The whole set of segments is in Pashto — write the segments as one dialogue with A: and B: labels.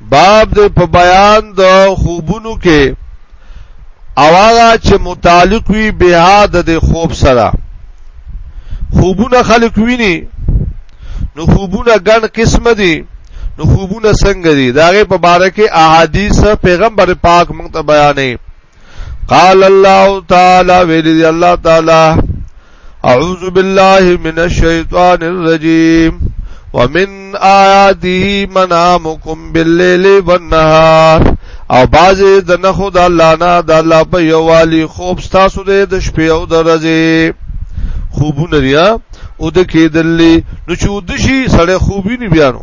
A: باب دې په بیان د خوبونو کې او هغه چې متعلق وي بها د دې خوب سره خوبونه خلق ویني نو خوبونه ګڼ قسم دي نو خوبونه څنګه دي داغه په باره کې احادیث پیغمبر پاک مونږ ته بیانې قال الله تعالی ویلی الله تعالی اعوذ بالله من الشیطان الرجیم ومن آیاته منامکم باللیل والنهار او بازه د نه خود الله نه د الله په یوالي خوب تاسو د شپې او د ورځې خوبونه لري او د کېدلې نو چې ودشي سړی خوبي نه بیانو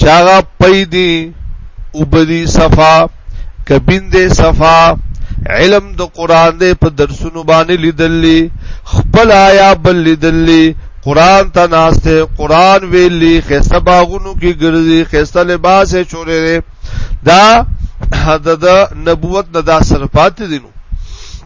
A: چاغه پي دي وبدي صفا کبین دې صفا علم د قران دې په درسونو باندې لیدلې خپل آیا بل لیدلې قران ته ناشته قران ویلي خسته باغونو کې ګرځي خسته لباس چورې دا د نبوت نه دا سرپات دي نو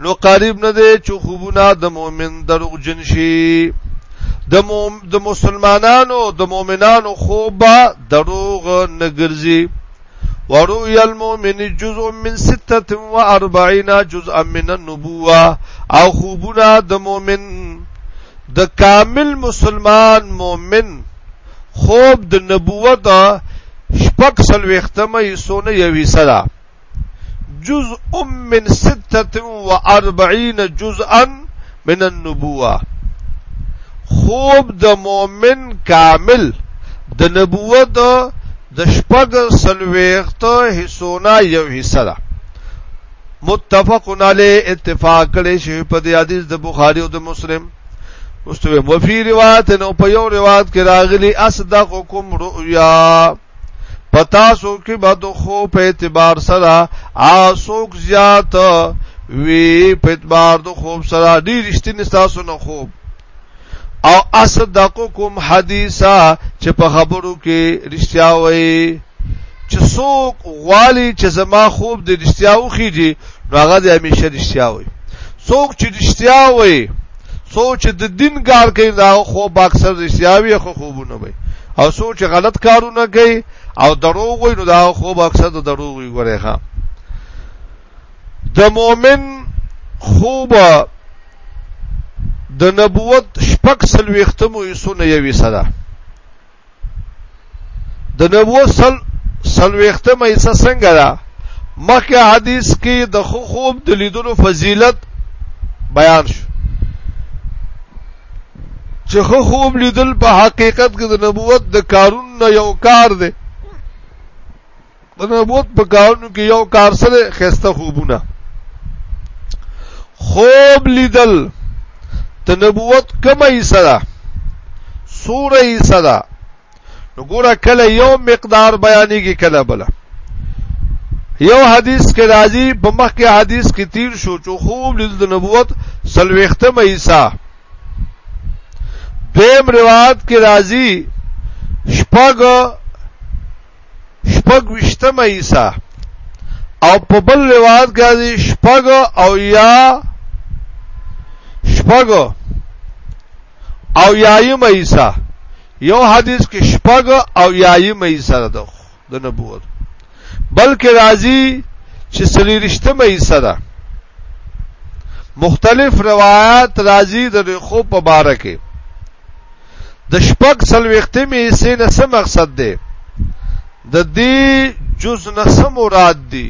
A: نو قریب نه دی چې خوبونه د مؤمن دروغ جن شي د موم د مسلمانانو د مؤمنانو خوب دروغ نه ګرځي ورؤي المؤمن جزء من 46 جزءا من النبوه او خوبونه د مؤمن د کامل مسلمان مؤمن خوب د نبوت شپږ سلوختمه یې سونه یوي صدا جزء من 46 جزءا من النبوه خوب د مؤمن کامل د نبوت د شپږ سلويخت حصونا یو حصہ ده متفقن علی اتفاق کړي شی په دې حدیث د بخاری او د مسلم مستوی وفي روایت نو په یو روایت کې راغلی اصدقکم رؤیا پتاسو کې به د خو په اعتبار سره آسوک زیات وی په اعتبار د خوب سره ډیر رښتینی تاسو نه خوب او اصدقکم حدیثا چې په خبرو کې رښتیا وایي چې څوک غوالی چې زما خوب د رښتیا وخیږي هغه د همیشه رښتیا وایي څوک چې رښتیا وایي سوچ د دین کار کوي دا خو باکسر رسیاوی خو خوبونه وي او سوچ غلط کارونه کوي او دروغ وي نو دا خو باکسر د دروغ وي ګوره ښا د مؤمن خوب د نبوت شپږ سلويختمو یې سونه یوي صدا د نبوت سل سلوختمه حصہ څنګه ده مخکې حدیث کې د خو خوب د لیدلو فضیلت بیان شو چې خو خوب لیدل په حقیقت کې د نبوت د کارونو یو کار دی د نبوت په کارونو کې یو کار سره خسته خوبونه خوب لیدل د نبوت کمه یې سره سوره یې سره نو ګوره کله یو مقدار بیانېږي کله بل یو حدیث کې راځي په مخ کې حدیث کې تیر شو چې خوب لیدل د نبوت سلويخته مې حصہ دیم روایت کې راځي شپږ شپږ وشتمه ایسا او په بل روایت کې شپږ او یا شپږ او یایم ایسا یو حدیث کې شپږ او یایم ایسا ده د نبوت بلکې راځي چې سلیریشتمه ایسا ده مختلف روایت راځي د خو په باره کې د شپږ څلوېښتمې حصې نه څه مقصد دی د دې جز نه څه مراد دی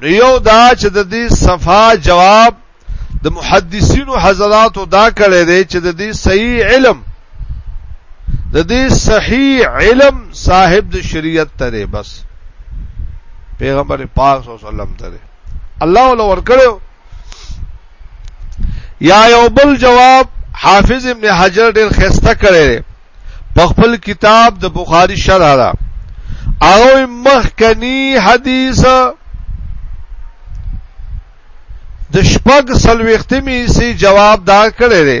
A: نو یو دا چې د دې صفا جواب د محدثینو حضراتو دا کړی دی چې د دې صحیح علم د دې صحیح علم صاحب د شریعت ترې بس پیغمبر پاک صلی الله علیه وسلم ترې الله ولور کړو یا یو بل جواب حافظ ابن حجر ډیر خسته کړي په خپل کتاب د بخاری شرح را او مخکنی حدیث د شپږ سلوختمی سي جواب دار کړي دي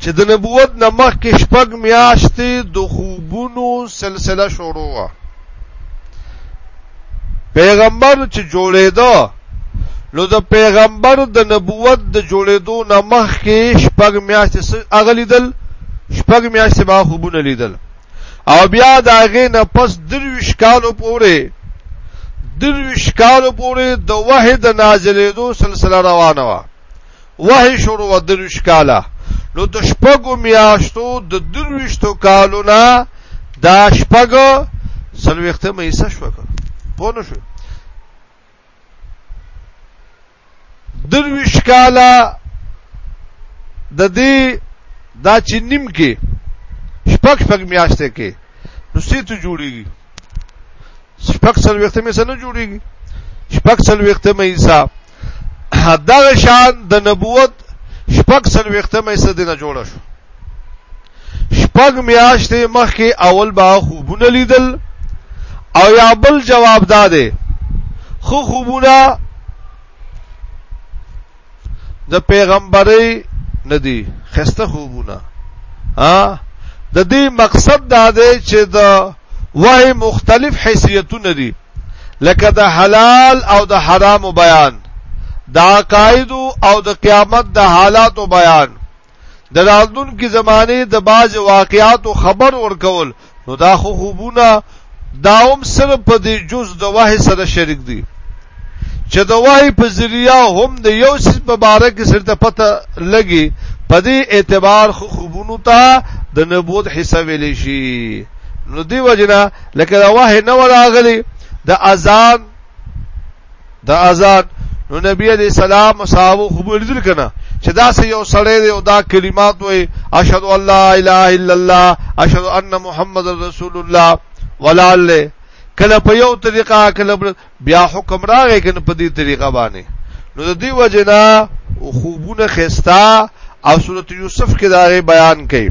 A: چې د نبوت نمخ کې شپږ میاشتې د خوبونو سلسله شروع وا پیغمبر چې جوړېده نو د پیغمبر د نبوت د جوړېدو نه مخکې شپږ میاشتې هغه لیدل شپږ میاشتې به خوبونه لیدل او بیا د هغې نه پس درویش کالو پورې درویش کالو پورې د وحې د نازلېدو سلسله روانه وه وحې شروع و درویش کاله نو د شپږو میاشتو د درویشتو کالو نه دا شپږ سلوېخته مې حصه شوه که پوه نه شو درویش کالا د دې دا چې نیم کې شپږ شپږ میاشتې کې نو سیته جوړیږي شپږ سل وخت مې سره جوړیږي شپږ سل وخت مې حساب دا شان د نبوت شپږ سل وخت مې سره نه جوړ شو شپږ میاشتې مخکې اول با خوبونه لیدل او یا بل جواب داده خو خوبونه د پیغمبري ندي خسته خوبونه ها د دې مقصد دا دی چې د وای مختلف حیثیتونه دي لکه د حلال او د حرام بیان د عقاید او د قیامت د حالات بیان د راتلونکي زمانه د باز واقعاتو خبر ورکول نو دا خو خوبونه دا هم سره په دې جز د وحي سره شریک دي چې د وحي په ذریعہ هم د یو څه په باره کې سره پته لګي په دې اعتبار خو خوبونو ته د نبوت حصہ ویل شي نو دی وجنه لکه دا وحي نه وراغلي د اذان د اذان نو نبی علیہ السلام صحابه خبر دل کنه چې دا سه یو سړی دی او دا کلمات وای اشهد ان لا اله الا الله اشهد ان محمد رسول الله ولاله کله په یو طریقه کله بیا حکم راغی کنه په دې طریقه باندې نو د دې وجنا خوبونه خستا او سورته یوسف کې دا بیان کړي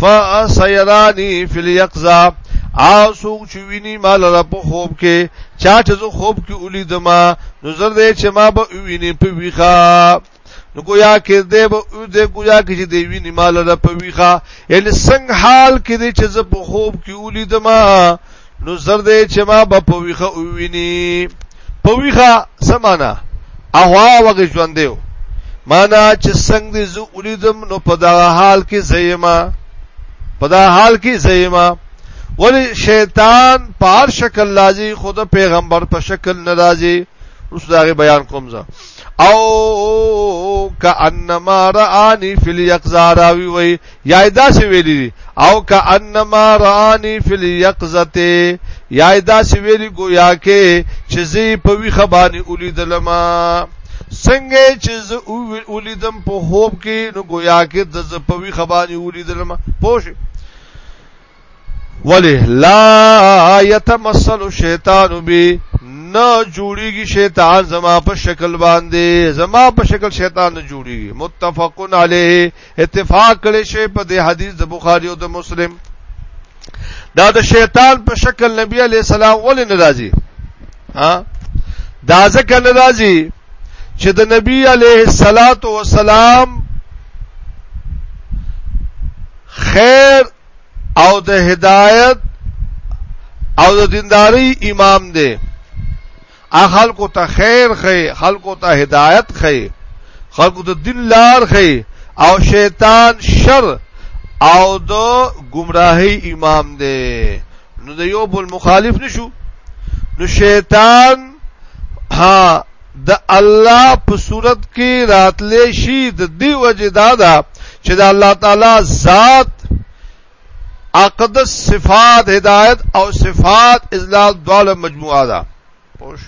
A: فسيراني في اليقظه او سوق چې ویني مال را په خوب کې چا چې زه خوب کې ولیدم نو زر دې چې ما به ویني په ویخه نو گویا کې دې به دې گویا کې چې دې ویني مال را په ویخه یعنی څنګه حال کې دې چې زه په خوب کې ولیدم نو زر دې چې ما به په ویخه وویني په ویخه سمانا اهوا وګ ژوند دیو معنا چې څنګه دې زو ولیدم نو په دا حال کې زېما په دا حال کې زېما ولی شیطان په هر شکل راځي خود پیغمبر په شکل ناراضي اوس دا بیان کوم زه او کانما رانی فی الیقظه راوی وی یا یې داسې ویلي دي او که انما رانی فی الیقظته یا یې داسې ویلي ګویا کې چې زه په ویخه باندې ولیدلم څنګه چې زه ولیدم په خوب کې نو ګویا کې د زه په ویخه باندې ولیدلم پوه ولی لا یتمثل شیطان بی نه جوړیږي شیطان زما په شکل باندې زما په شکل شیطان نه جوړیږي متفقن علیه اتفاق کړي شی په دې حدیث د بخاری او د مسلم دا د شیطان په شکل نبی علی السلام ولې ناراضي ها دا ځکه ناراضي چې د نبی علیه الصلاۃ والسلام خیر او د هدایت او د دینداری امام دی اخل کو ته خیر خې خلق کو ته هدایت خې خلق کو ته دین لار خې او شیطان شر او د گمراهی امام دی نو د یو بل مخالف نشو نو شیطان ها د الله په صورت کې راتلې شي د دې وجه دا ده چې د الله تعالی ذات اقدس صفات هدایت او صفات اذلال دواله مجموعه ده پوش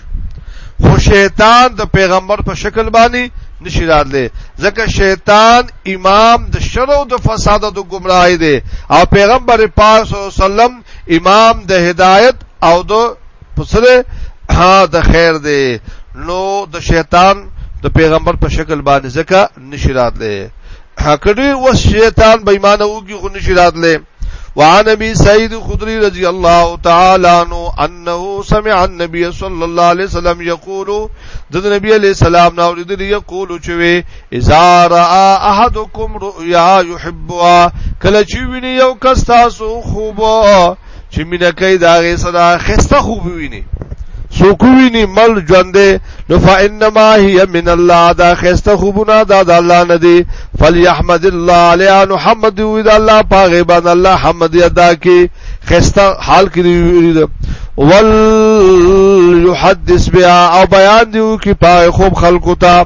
A: خو شیطان د پیغمبر په شکل باندې نشی راتلې ځکه شیطان امام د شر او د فساد او د گمراهی دی او پیغمبر پاک صلی الله علیه وسلم امام د هدایت او د پسره ها د خیر دی نو د شیطان د پیغمبر په شکل باندې ځکه نشرات لې حکړي و شیطان بې ایمان اوږي خو نشرات لې وعن ابي سعيد الخدري رضي الله تعالى عنه انه سمع النبي صلى الله عليه وسلم يقول د نبی عليه السلام نو لري دی یقول چوي اذا را احدكم رؤيا يحبها کله چې ویني یو کس تاسو خوبه چې مینا کوي دا غي صدا خسته خو ویني سوکوینی مل ژوندې نو فانما هي من الله دا خسته خوبونه دا د الله نه دی فليحمد الله علی محمد وی دا الله پاغه باندې الله حمد ادا کی خسته حال کې دی ول یحدث بیا او بیان دیو کی پاغه خوب خلقو ته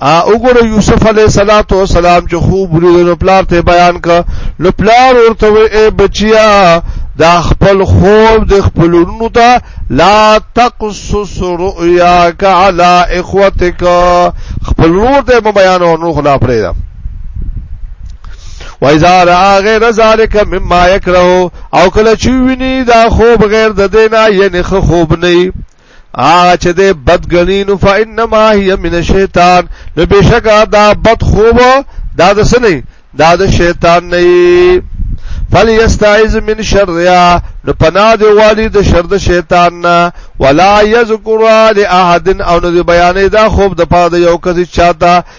A: ا وګوره یوسف علی صلوات و سلام چې خوب ولید نو پلار ته بیان کا نو پلار ورته اے بچیا دا خپل خوب د خپلونو ته لا تقصص رؤیاک علی اخوتک خپل نور ته بیان او نو خلا پرې دا وایذا را غیر ذالک مما یکره او کله چې ویني دا خوب غیر د دینا یې نه خوب نه هغه چې د بد غنی نو فإنما هي من الشیطان نو بشکا دا بد خوب دا د سنې دا د شیطان نه فلیستعذ من شریا نو پناه دی والی د شر د شیطان نه ولا یذکر لاحد او نو بیانې دا خوب د پاره یو کس چاته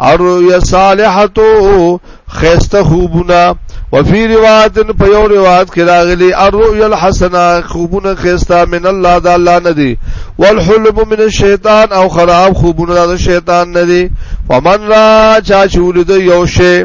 A: الرؤيا صالحتو خيسته خوبونه وفي روایت په یو روایت کې راغلي الرؤيا الحسنه خوبونه خيسته من الله د الله نه دي والحلم من الشیطان او خراب خوبونه د شیطان نه دي ومن را چا چولید یو شی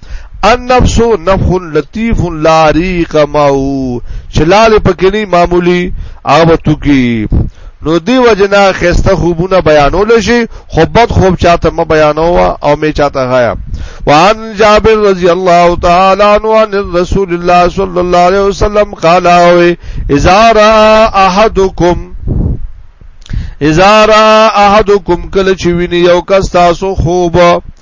A: النفس نفخ لطیف لا ریق ماو چلاله پکې معمولی هغه توکي نو دی وجنا خسته خوبونه بیانول شي خو بد خوب چاته م بیانو او می چاته غایا وان جابر رضی الله تعالی عنہ ان رسول الله صلی الله علیه وسلم قال اذا را احدکم اذا را احدکم کله چې ویني یو کس تاسو خوب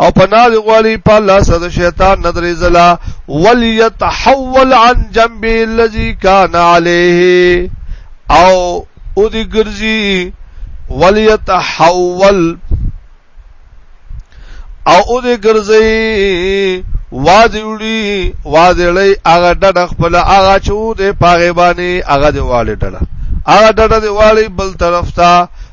A: او پناه دی غوالی په الله سره شیطان ندرې زلا وليتحول عن جنب الذي كان عليه او او دی ګرځي وليتحول او او دی ګرځي وادي وړي وادي لې هغه ډډ خپل هغه چو دې پاغه باندې هغه دی والي ډډ هغه ډډ دی والي بل طرف ته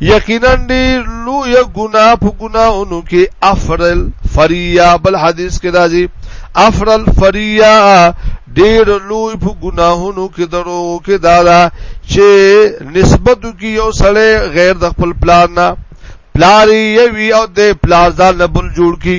A: یقینا ډیر لوی ګناه په ګناونو کې افرل فریا بل حدیث کې راځي افرل فریا ډیر لوی په ګناهونو کې درو کې دادا چې نسبت کې یو سړی غیر د خپل پلان نه پلاری یوی او د پلار ځان نه بل جوړ کی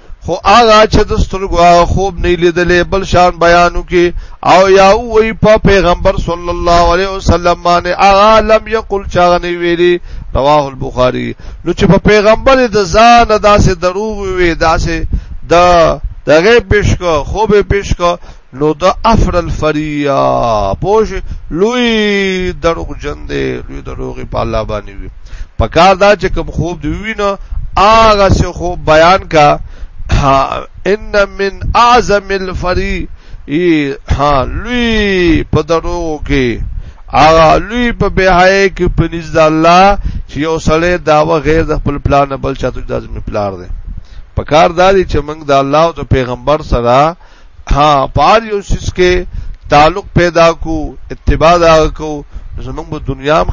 A: خو هغه چې د سترګو هغه خوب نه لیدلې بل شان بیانو کې او یا وی په پیغمبر صلی الله علیه وسلم باندې هغه لم یقل چاغنی ویلي رواه البخاری نو چې په پیغمبر د ځان داسې دروغ وی داسې د دغه پیش کو خوب پیش کو نو د افر الفریا پوش لوی دروغ جن دی لوی دروغ په الله باندې وي پکار دا چې کوم خوب دی وینه هغه څه خوب بیان کا ان من اعظم الفری ای ها لوی په دروغ کې هغه لوی په بهای کې پنځ د الله چې یو سړی داوا غیر د خپل پلان بل چاته د ځمې پلار دی پکار دا دی چې موږ د الله او د پیغمبر سره ها پار یو سیس کې تعلق پیدا کو اتباع دا کو زمونږ په دنیا هم